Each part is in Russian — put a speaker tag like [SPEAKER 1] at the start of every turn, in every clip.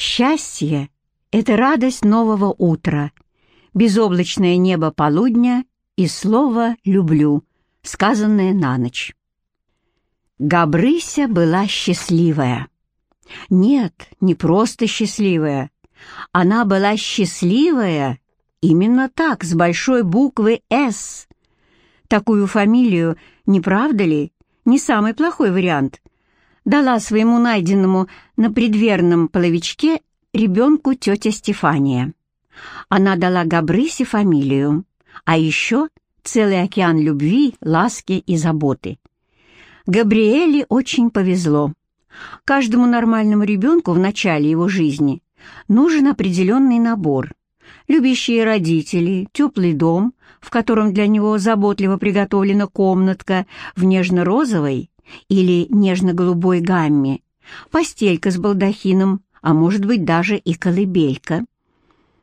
[SPEAKER 1] Счастье — это радость нового утра, безоблачное небо полудня и слово «люблю», сказанное на ночь. Габрыся была счастливая. Нет, не просто счастливая. Она была счастливая именно так, с большой буквы «С». Такую фамилию, не правда ли, не самый плохой вариант. Дала своему найденному на предверном половичке ребенку тетя Стефания. Она дала Габрысе фамилию, а еще целый океан любви, ласки и заботы. Габриэле очень повезло. Каждому нормальному ребенку в начале его жизни нужен определенный набор. Любящие родители, теплый дом, в котором для него заботливо приготовлена комнатка в нежно-розовой или нежно-голубой гамме, постелька с балдахином, а может быть даже и колыбелька.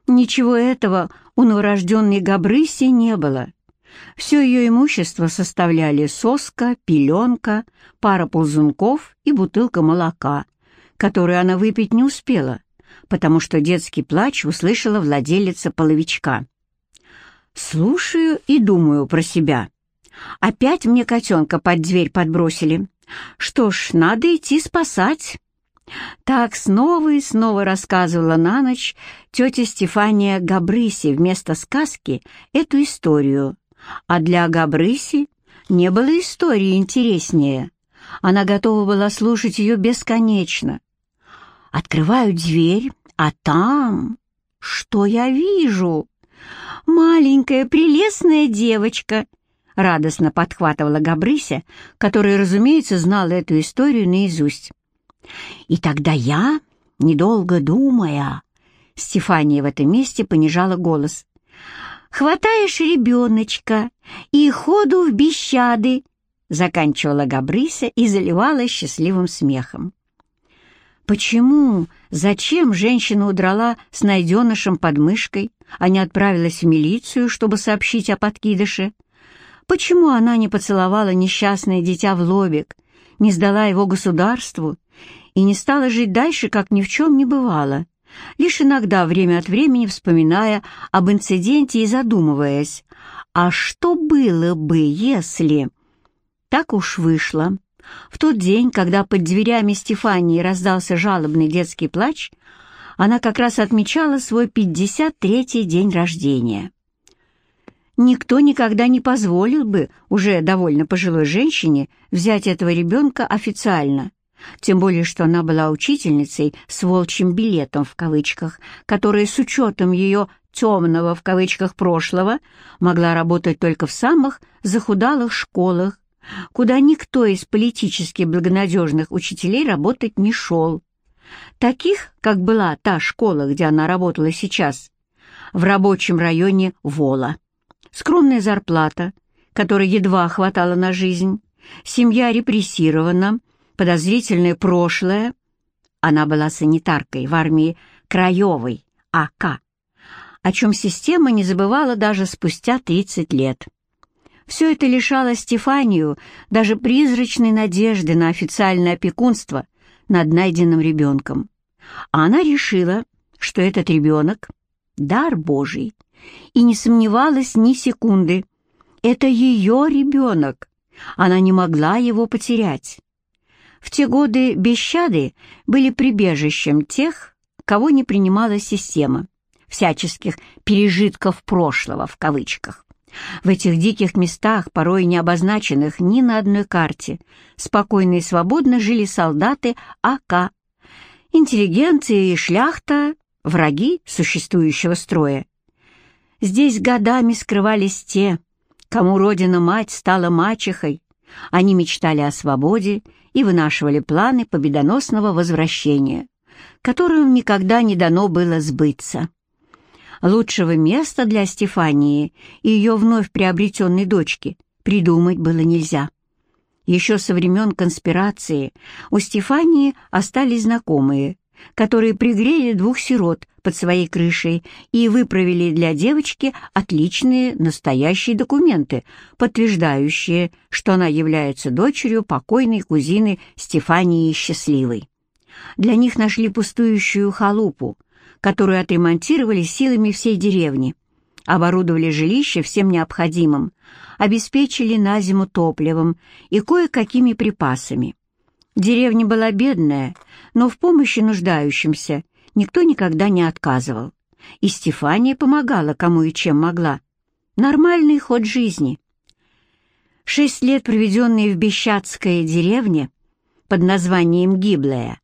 [SPEAKER 1] Ничего этого у новорожденной Габрыси не было. Все ее имущество составляли соска, пеленка, пара ползунков и бутылка молока, которую она выпить не успела, потому что детский плач услышала владелица половичка. Слушаю и думаю про себя. Опять мне котенка под дверь подбросили. Что ж, надо идти спасать. Так снова и снова рассказывала на ночь тетя Стефания Габрыси вместо сказки эту историю, а для Габрыси не было истории интереснее. Она готова была слушать ее бесконечно. Открываю дверь, а там... Что я вижу? Маленькая прелестная девочка, радостно подхватывала Габрыся, которая, разумеется, знала эту историю наизусть. И тогда я, недолго думая, Стефания в этом месте понижала голос, Хватаешь ребеночка и ходу в бещады!» Заканчивала Габрыся и заливала счастливым смехом. Почему, зачем женщина удрала с найденышем под мышкой, а не отправилась в милицию, чтобы сообщить о подкидыше? Почему она не поцеловала несчастное дитя в лобик, не сдала его государству и не стала жить дальше, как ни в чем не бывало? лишь иногда время от времени вспоминая об инциденте и задумываясь, а что было бы, если... Так уж вышло. В тот день, когда под дверями Стефании раздался жалобный детский плач, она как раз отмечала свой 53-й день рождения. Никто никогда не позволил бы уже довольно пожилой женщине взять этого ребенка официально, тем более, что она была учительницей с волчьим билетом в кавычках, которая с учетом ее «темного» в кавычках прошлого могла работать только в самых захудалых школах, куда никто из политически благонадежных учителей работать не шел. Таких, как была та школа, где она работала сейчас, в рабочем районе Вола. Скромная зарплата, которой едва хватало на жизнь, семья репрессирована, подозрительное прошлое. Она была санитаркой в армии Краевой, АК, о чем система не забывала даже спустя 30 лет. Все это лишало Стефанию даже призрачной надежды на официальное опекунство над найденным ребенком. А она решила, что этот ребенок — дар Божий, и не сомневалась ни секунды. Это ее ребенок, она не могла его потерять. В те годы Бещады были прибежищем тех, кого не принимала система, всяческих «пережитков прошлого» в кавычках. В этих диких местах, порой не обозначенных ни на одной карте, спокойно и свободно жили солдаты АК, интеллигенция и шляхта, враги существующего строя. Здесь годами скрывались те, кому родина-мать стала мачехой, они мечтали о свободе и вынашивали планы победоносного возвращения, которым никогда не дано было сбыться. Лучшего места для Стефании и ее вновь приобретенной дочки придумать было нельзя. Еще со времен конспирации у Стефании остались знакомые, которые пригрели двух сирот под своей крышей и выправили для девочки отличные настоящие документы, подтверждающие, что она является дочерью покойной кузины Стефании Счастливой. Для них нашли пустующую халупу, которую отремонтировали силами всей деревни, оборудовали жилище всем необходимым, обеспечили на зиму топливом и кое-какими припасами. Деревня была бедная, но в помощи нуждающимся никто никогда не отказывал. И Стефания помогала кому и чем могла. Нормальный ход жизни. Шесть лет, проведенные в Бещатской деревне под названием Гиблая,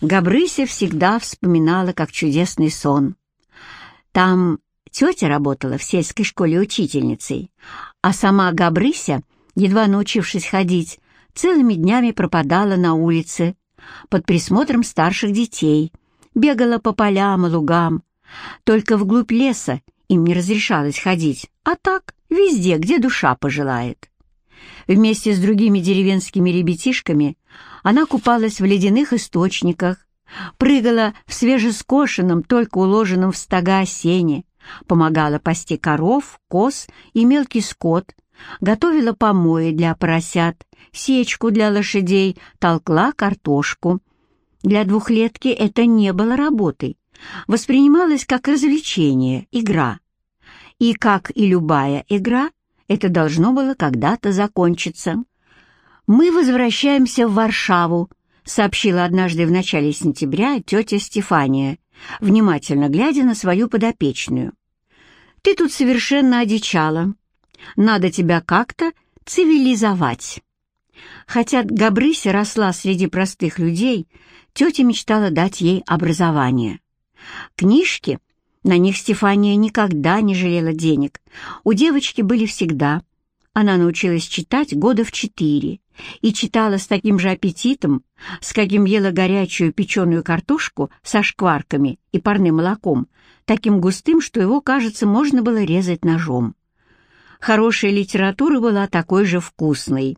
[SPEAKER 1] Габрыся всегда вспоминала как чудесный сон. Там тетя работала в сельской школе учительницей, а сама Габрыся, едва научившись ходить, целыми днями пропадала на улице под присмотром старших детей, бегала по полям и лугам. Только вглубь леса им не разрешалось ходить, а так везде, где душа пожелает. Вместе с другими деревенскими ребятишками она купалась в ледяных источниках, прыгала в свежескошенном, только уложенном в стога сене, помогала пасти коров, коз и мелкий скот, готовила помои для поросят, сечку для лошадей, толкла картошку. Для двухлетки это не было работой, воспринималось как развлечение, игра. И, как и любая игра, это должно было когда-то закончиться. «Мы возвращаемся в Варшаву», — сообщила однажды в начале сентября тетя Стефания, внимательно глядя на свою подопечную. «Ты тут совершенно одичала. Надо тебя как-то цивилизовать». Хотя Габрыся росла среди простых людей, тетя мечтала дать ей образование. Книжки, на них Стефания никогда не жалела денег, у девочки были всегда. Она научилась читать года в четыре и читала с таким же аппетитом, с каким ела горячую печеную картошку со шкварками и парным молоком, таким густым, что его, кажется, можно было резать ножом. Хорошая литература была такой же вкусной.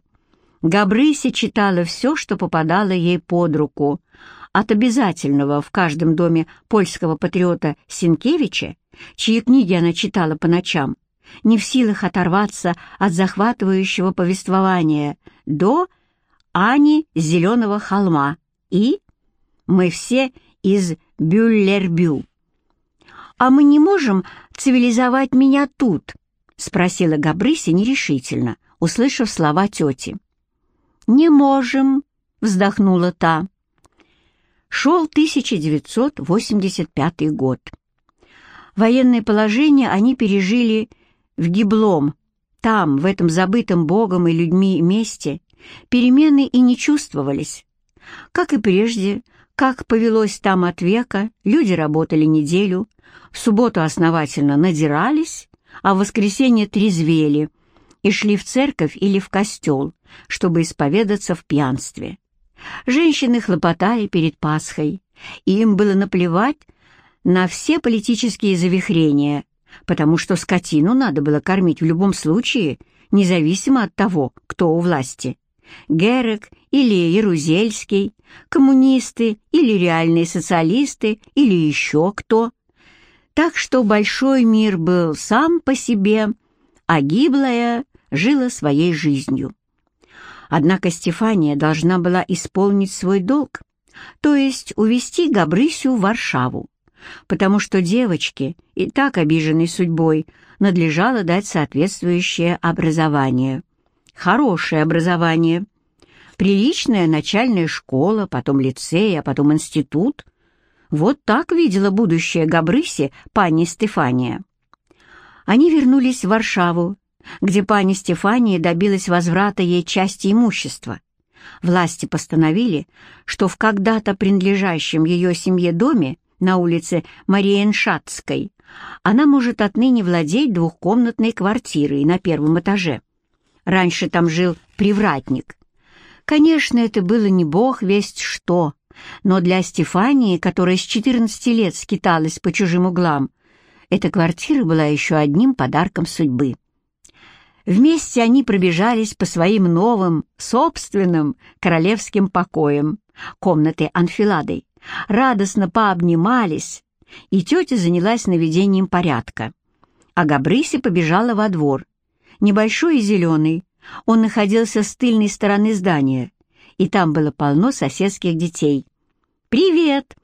[SPEAKER 1] Габрыся читала все, что попадало ей под руку, от обязательного в каждом доме польского патриота Сенкевича, чьи книги она читала по ночам, не в силах оторваться от захватывающего повествования, до Ани Зеленого холма и «Мы все из Бюллербю». «А мы не можем цивилизовать меня тут?» — спросила Габрыся нерешительно, услышав слова тети. «Не можем», — вздохнула та. Шел 1985 год. Военное положение они пережили в Гиблом. Там, в этом забытом Богом и людьми месте, перемены и не чувствовались. Как и прежде, как повелось там от века, люди работали неделю, в субботу основательно надирались, а в воскресенье трезвели и шли в церковь или в костел, чтобы исповедаться в пьянстве. Женщины хлопотали перед Пасхой, и им было наплевать на все политические завихрения, потому что скотину надо было кормить в любом случае, независимо от того, кто у власти. Герек или Ярузельский, коммунисты или реальные социалисты или еще кто. Так что большой мир был сам по себе, а гиблая жила своей жизнью. Однако Стефания должна была исполнить свой долг, то есть увести Габрысю в Варшаву, потому что девочке, и так обиженной судьбой, надлежало дать соответствующее образование. Хорошее образование. Приличная начальная школа, потом лицей, а потом институт. Вот так видела будущее Габрыси пани Стефания. Они вернулись в Варшаву, где пани Стефания добилась возврата ей части имущества. Власти постановили, что в когда-то принадлежащем ее семье доме на улице Мариеншатской, она может отныне владеть двухкомнатной квартирой на первом этаже. Раньше там жил привратник. Конечно, это было не бог весть что, но для Стефании, которая с 14 лет скиталась по чужим углам, эта квартира была еще одним подарком судьбы. Вместе они пробежались по своим новым, собственным королевским покоям, комнаты анфиладой, радостно пообнимались, и тетя занялась наведением порядка. А Габрыся побежала во двор. Небольшой и зеленый, он находился с тыльной стороны здания, и там было полно соседских детей. «Привет!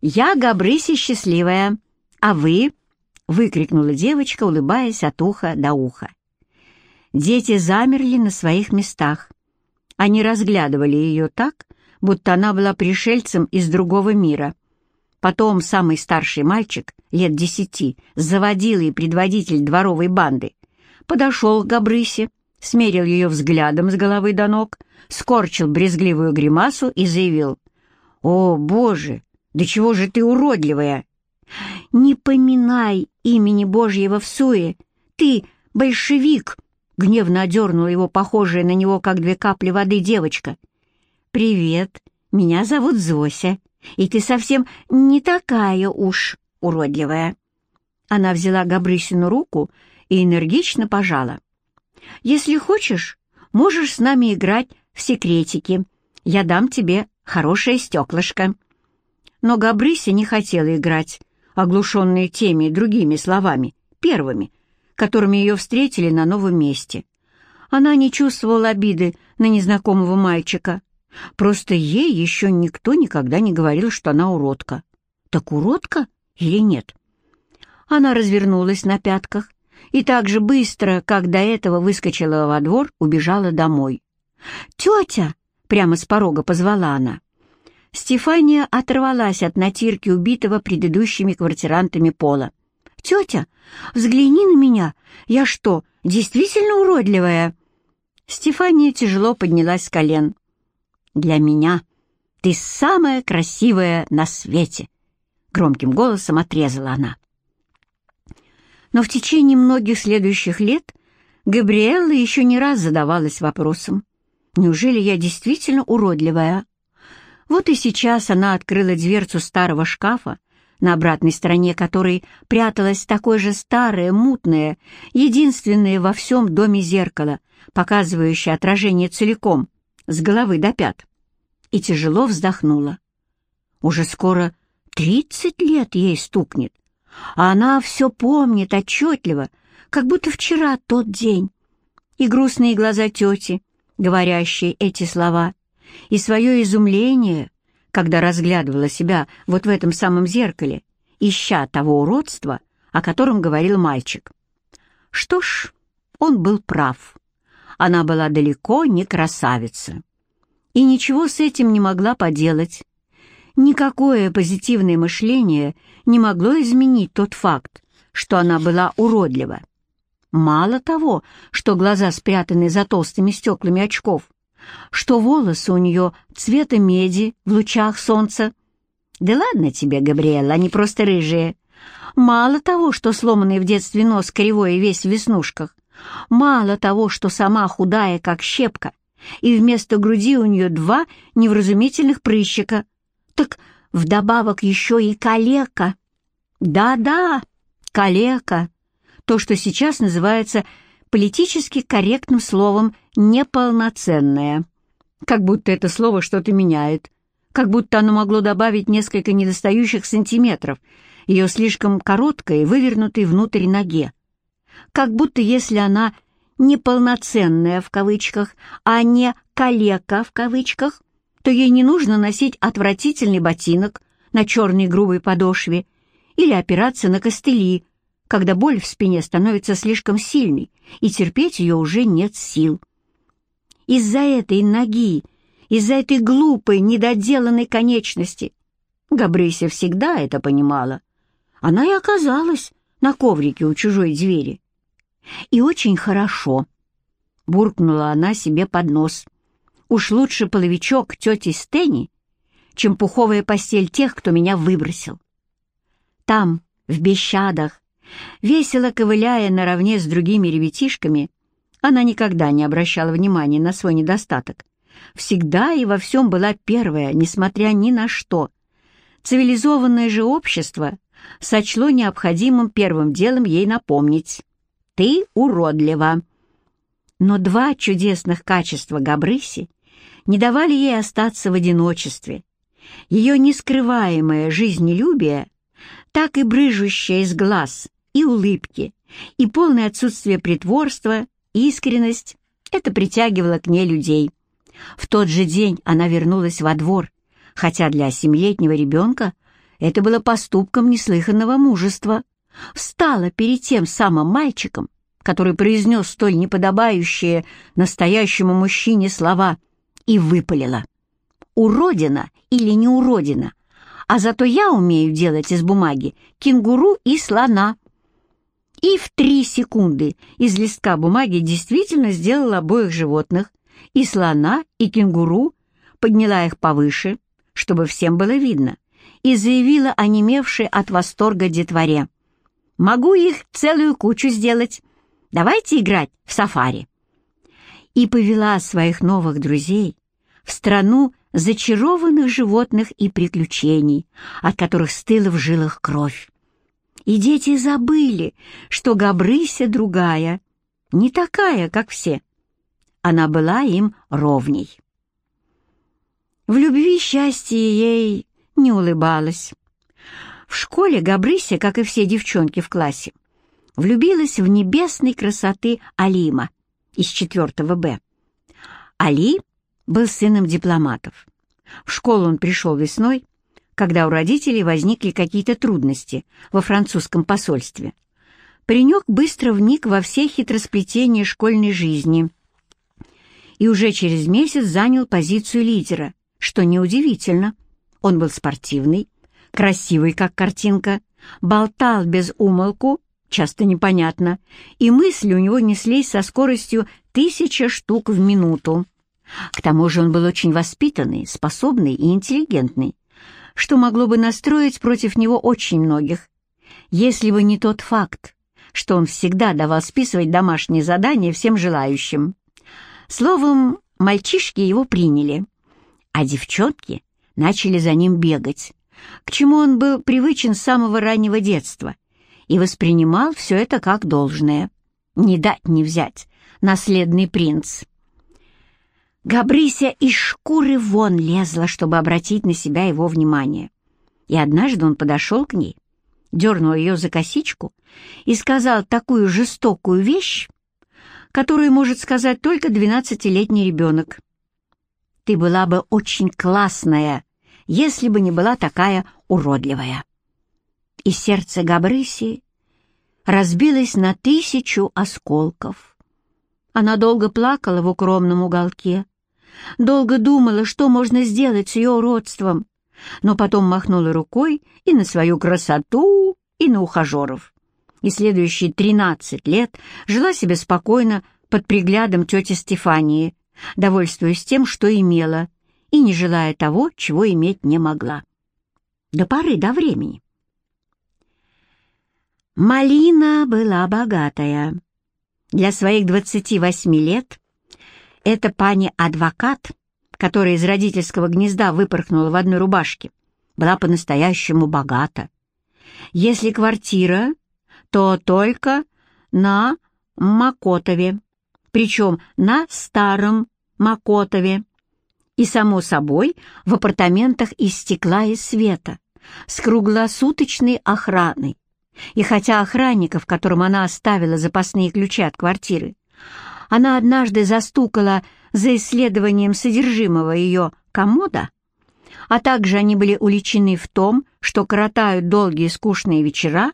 [SPEAKER 1] Я Габрыси счастливая, а вы?» — выкрикнула девочка, улыбаясь от уха до уха. Дети замерли на своих местах. Они разглядывали ее так, будто она была пришельцем из другого мира. Потом самый старший мальчик, лет десяти, заводил и предводитель дворовой банды, подошел к Габрысе, смерил ее взглядом с головы до ног, скорчил брезгливую гримасу и заявил, «О, Боже, да чего же ты уродливая!» «Не поминай имени Божьего в суе! Ты большевик!» Гневно одернула его похожая на него, как две капли воды, девочка. «Привет, меня зовут Зося, и ты совсем не такая уж уродливая». Она взяла Габрысину руку и энергично пожала. «Если хочешь, можешь с нами играть в секретики. Я дам тебе хорошее стеклышко». Но Габрыся не хотела играть, оглушенная теми и другими словами, первыми, которыми ее встретили на новом месте. Она не чувствовала обиды на незнакомого мальчика. Просто ей еще никто никогда не говорил, что она уродка. Так уродка или нет? Она развернулась на пятках и так же быстро, как до этого выскочила во двор, убежала домой. «Тетя!» — прямо с порога позвала она. Стефания оторвалась от натирки убитого предыдущими квартирантами пола. «Тетя, взгляни на меня! Я что, действительно уродливая?» Стефания тяжело поднялась с колен. «Для меня ты самая красивая на свете!» Громким голосом отрезала она. Но в течение многих следующих лет Габриэлла еще не раз задавалась вопросом, «Неужели я действительно уродливая?» Вот и сейчас она открыла дверцу старого шкафа, на обратной стороне которой пряталось такое же старое, мутное, единственное во всем доме зеркало, показывающее отражение целиком, с головы до пят, и тяжело вздохнула. Уже скоро тридцать лет ей стукнет, а она все помнит отчетливо, как будто вчера тот день. И грустные глаза тети, говорящие эти слова, и свое изумление, когда разглядывала себя вот в этом самом зеркале, ища того уродства, о котором говорил мальчик. Что ж, он был прав. Она была далеко не красавица. И ничего с этим не могла поделать. Никакое позитивное мышление не могло изменить тот факт, что она была уродлива. Мало того, что глаза спрятаны за толстыми стеклами очков, что волосы у нее цвета меди в лучах солнца. Да ладно тебе, Габриэла, они просто рыжие. Мало того, что сломанный в детстве нос кривой и весь в веснушках, мало того, что сама худая, как щепка, и вместо груди у нее два невразумительных прыщика, так вдобавок еще и калека. Да-да, калека. То, что сейчас называется политически корректным словом «неполноценная». Как будто это слово что-то меняет, как будто оно могло добавить несколько недостающих сантиметров ее слишком короткой, вывернутой внутрь ноге. Как будто если она «неполноценная» в кавычках, а не «калека» в кавычках, то ей не нужно носить отвратительный ботинок на черной грубой подошве или опираться на костыли, когда боль в спине становится слишком сильной, и терпеть ее уже нет сил. Из-за этой ноги, из-за этой глупой, недоделанной конечности, Габрыся всегда это понимала, она и оказалась на коврике у чужой двери. И очень хорошо, буркнула она себе под нос. Уж лучше половичок тети Стенни, чем пуховая постель тех, кто меня выбросил. Там, в Бещадах, Весело ковыляя наравне с другими ребятишками, она никогда не обращала внимания на свой недостаток. Всегда и во всем была первая, несмотря ни на что. Цивилизованное же общество сочло необходимым первым делом ей напомнить. «Ты уродлива». Но два чудесных качества Габрыси не давали ей остаться в одиночестве. Ее нескрываемое жизнелюбие, так и брыжущее из глаз, и улыбки, и полное отсутствие притворства, искренность — это притягивало к ней людей. В тот же день она вернулась во двор, хотя для семилетнего ребенка это было поступком неслыханного мужества. Встала перед тем самым мальчиком, который произнес столь неподобающие настоящему мужчине слова, и выпалила. «Уродина или не уродина, а зато я умею делать из бумаги кенгуру и слона». И в три секунды из листка бумаги действительно сделала обоих животных, и слона, и кенгуру, подняла их повыше, чтобы всем было видно, и заявила онемевшей от восторга детворе. «Могу их целую кучу сделать. Давайте играть в сафари». И повела своих новых друзей в страну зачарованных животных и приключений, от которых стыла в жилах кровь. И дети забыли, что Габрыся другая, не такая, как все. Она была им ровней. В любви счастье ей не улыбалось. В школе Габрыся, как и все девчонки в классе, влюбилась в небесной красоты Алима из 4 Б. Али был сыном дипломатов. В школу он пришел весной, когда у родителей возникли какие-то трудности во французском посольстве. Паренек быстро вник во все хитросплетения школьной жизни и уже через месяц занял позицию лидера, что неудивительно. Он был спортивный, красивый, как картинка, болтал без умолку, часто непонятно, и мысли у него неслись со скоростью тысяча штук в минуту. К тому же он был очень воспитанный, способный и интеллигентный что могло бы настроить против него очень многих, если бы не тот факт, что он всегда давал списывать домашние задания всем желающим. Словом, мальчишки его приняли, а девчонки начали за ним бегать, к чему он был привычен с самого раннего детства и воспринимал все это как должное. Не дать не взять, наследный принц. Габрися из шкуры вон лезла, чтобы обратить на себя его внимание. И однажды он подошел к ней, дернул ее за косичку и сказал такую жестокую вещь, которую может сказать только двенадцатилетний ребенок. «Ты была бы очень классная, если бы не была такая уродливая». И сердце Габрыси разбилось на тысячу осколков. Она долго плакала в укромном уголке, Долго думала, что можно сделать с ее уродством, но потом махнула рукой и на свою красоту, и на ухажеров. И следующие тринадцать лет жила себе спокойно под приглядом тети Стефании, довольствуясь тем, что имела, и не желая того, чего иметь не могла. До поры до времени. Малина была богатая. Для своих двадцати восьми лет эта пани-адвокат, которая из родительского гнезда выпорхнула в одной рубашке, была по-настоящему богата. Если квартира, то только на Макотове, причем на старом Макотове. И, само собой, в апартаментах из стекла и света, с круглосуточной охраной. И хотя охранников, которым она оставила запасные ключи от квартиры, она однажды застукала за исследованием содержимого ее комода, а также они были уличены в том, что коротают долгие скучные вечера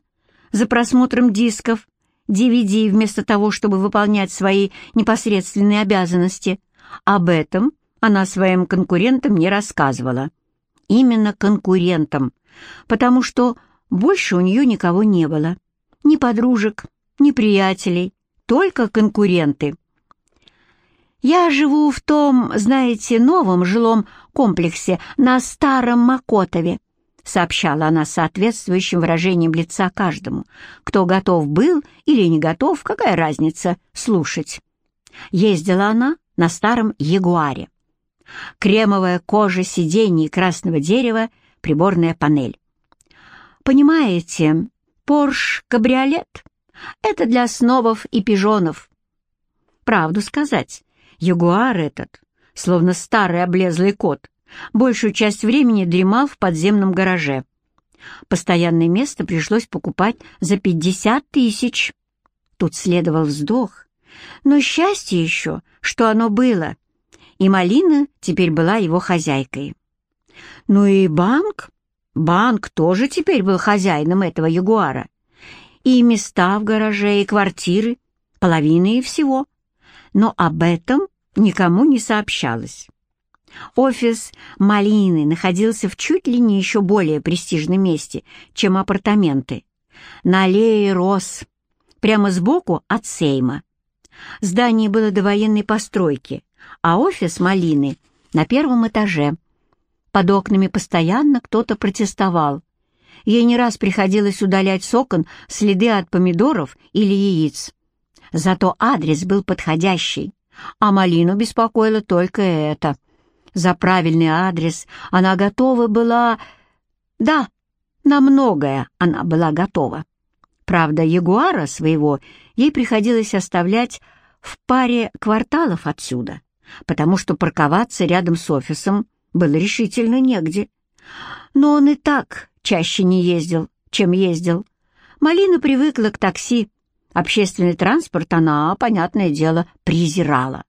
[SPEAKER 1] за просмотром дисков, DVD вместо того, чтобы выполнять свои непосредственные обязанности. Об этом она своим конкурентам не рассказывала. Именно конкурентам, потому что больше у нее никого не было. Ни подружек, ни приятелей, только конкуренты. Я живу в том, знаете, новом жилом комплексе на Старом Макотове, сообщала она соответствующим выражением лица каждому, кто готов был или не готов, какая разница, слушать. Ездила она на старом Ягуаре. Кремовая кожа сидений красного дерева, приборная панель. Понимаете, Порш-кабриолет — это для снобов и пижонов. Правду сказать, Ягуар этот, словно старый облезлый кот, большую часть времени дремал в подземном гараже. Постоянное место пришлось покупать за пятьдесят тысяч. Тут следовал вздох. Но счастье еще, что оно было, и Малина теперь была его хозяйкой. Ну и банк. Банк тоже теперь был хозяином этого Ягуара. И места в гараже, и квартиры, половины и всего. Но об этом никому не сообщалось. Офис Малины находился в чуть ли не еще более престижном месте, чем апартаменты. На аллее Рос, прямо сбоку от Сейма. Здание было до военной постройки, а офис Малины на первом этаже. Под окнами постоянно кто-то протестовал. Ей не раз приходилось удалять с окон следы от помидоров или яиц. Зато адрес был подходящий, а Малину беспокоило только это. За правильный адрес она готова была... Да, на многое она была готова. Правда, ягуара своего ей приходилось оставлять в паре кварталов отсюда, потому что парковаться рядом с офисом было решительно негде. Но он и так чаще не ездил, чем ездил. Малина привыкла к такси. Общественный транспорт она, понятное дело, презирала.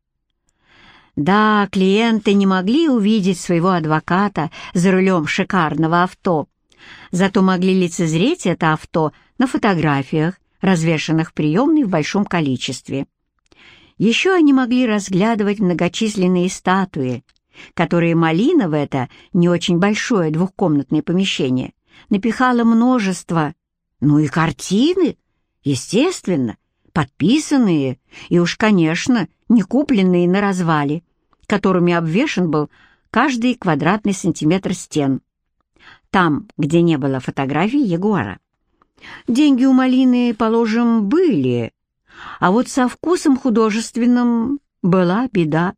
[SPEAKER 1] Да, клиенты не могли увидеть своего адвоката за рулем шикарного авто, зато могли лицезреть это авто на фотографиях, развешанных в приемной в большом количестве. Еще они могли разглядывать многочисленные статуи, которые Малина в это не очень большое двухкомнатное помещение напихала множество, ну и картины, естественно, подписанные и уж, конечно, не купленные на развале, которыми обвешан был каждый квадратный сантиметр стен. Там, где не было фотографий Ягуара. Деньги у Малины, положим, были, а вот со вкусом художественным была беда,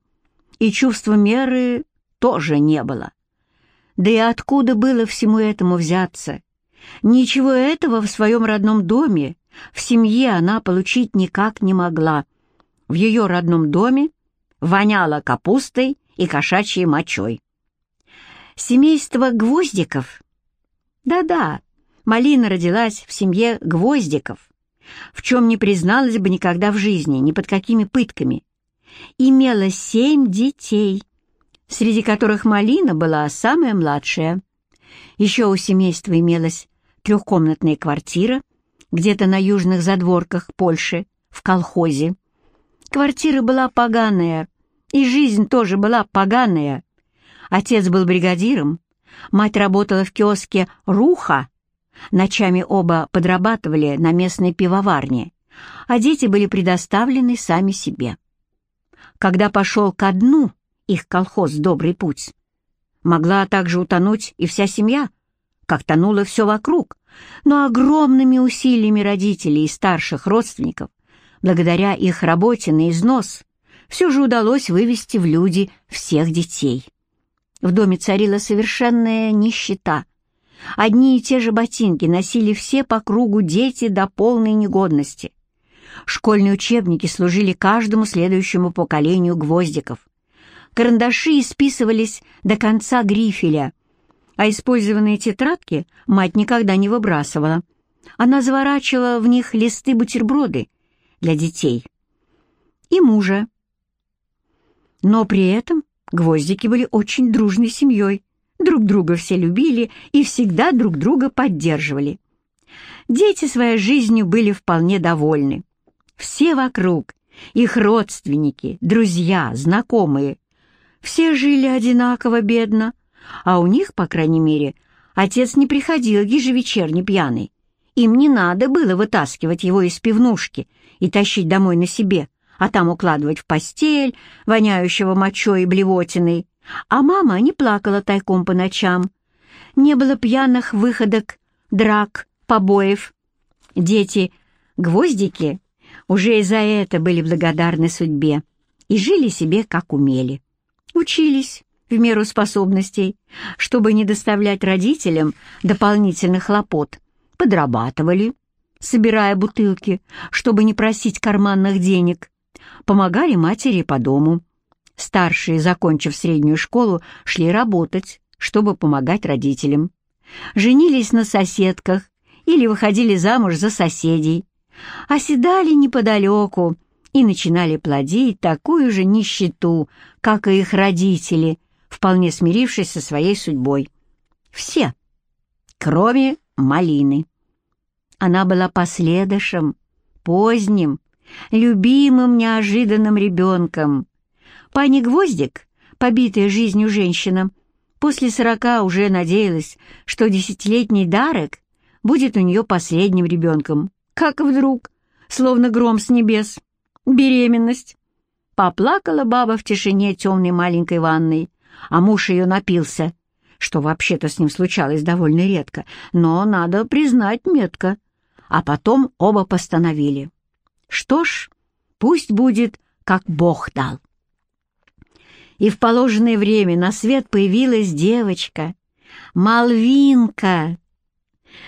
[SPEAKER 1] и чувства меры тоже не было. Да и откуда было всему этому взяться? Ничего этого в своем родном доме, в семье она получить никак не могла. В ее родном доме воняло капустой и кошачьей мочой. Семейство Гвоздиков. Да-да, Малина родилась в семье Гвоздиков в чем не призналась бы никогда в жизни, ни под какими пытками. Имела семь детей, среди которых Малина была самая младшая. Еще у семейства имелась трехкомнатная квартира где-то на южных задворках Польши, в колхозе. Квартира была поганая, и жизнь тоже была поганая. Отец был бригадиром, мать работала в киоске «Руха», Ночами оба подрабатывали на местной пивоварне, а дети были предоставлены сами себе. Когда пошел ко дну их колхоз «Добрый путь», могла также утонуть и вся семья, как тонуло все вокруг, но огромными усилиями родителей и старших родственников, благодаря их работе на износ, все же удалось вывести в люди всех детей. В доме царила совершенная нищета, Одни и те же ботинки носили все по кругу дети до полной негодности. Школьные учебники служили каждому следующему поколению гвоздиков. Карандаши исписывались до конца грифеля, а использованные тетрадки мать никогда не выбрасывала. Она заворачивала в них листы-бутерброды для детей и мужа. Но при этом гвоздики были очень дружной семьей. Друг друга все любили и всегда друг друга поддерживали. Дети своей жизнью были вполне довольны. Все вокруг, их родственники, друзья, знакомые, все жили одинаково бедно, а у них, по крайней мере, отец не приходил ежевечерне пьяный. Им не надо было вытаскивать его из пивнушки и тащить домой на себе, а там укладывать в постель, воняющего мочой и блевотиной, а мама не плакала тайком по ночам. Не было пьяных выходок, драк, побоев. Дети, гвоздики, уже и за это были благодарны судьбе и жили себе, как умели. Учились в меру способностей, чтобы не доставлять родителям дополнительных хлопот. Подрабатывали, собирая бутылки, чтобы не просить карманных денег. Помогали матери по дому Старшие, закончив среднюю школу, шли работать, чтобы помогать родителям. Женились на соседках или выходили замуж за соседей, оседали неподалеку и начинали плодить такую же нищету, как и их родители, вполне смирившись со своей судьбой. Все, кроме Малины. Она была последующим, поздним, любимым неожиданным ребенком. Пани Гвоздик, побитая жизнью женщина, после сорока уже надеялась, что десятилетний Дарек будет у нее последним ребенком. Как вдруг, словно гром с небес, беременность. Поплакала баба в тишине темной маленькой ванной, а муж ее напился, что вообще-то с ним случалось довольно редко, но, надо признать, метко. А потом оба постановили. Что ж, пусть будет, как Бог дал. И в положенное время на свет появилась девочка, Малвинка.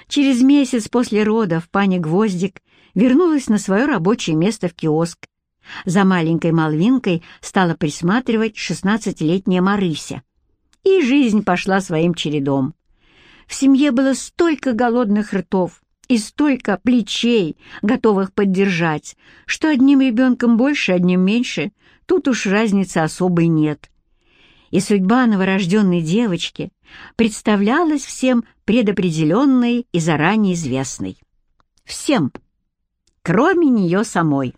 [SPEAKER 1] Через месяц после родов пани Гвоздик вернулась на свое рабочее место в киоск. За маленькой Малвинкой стала присматривать шестнадцатилетняя Марыся. И жизнь пошла своим чередом. В семье было столько голодных ртов и столько плечей, готовых поддержать, что одним ребенком больше, одним меньше, тут уж разницы особой нет. И судьба новорожденной девочки представлялась всем предопределенной и заранее известной. Всем, кроме нее самой.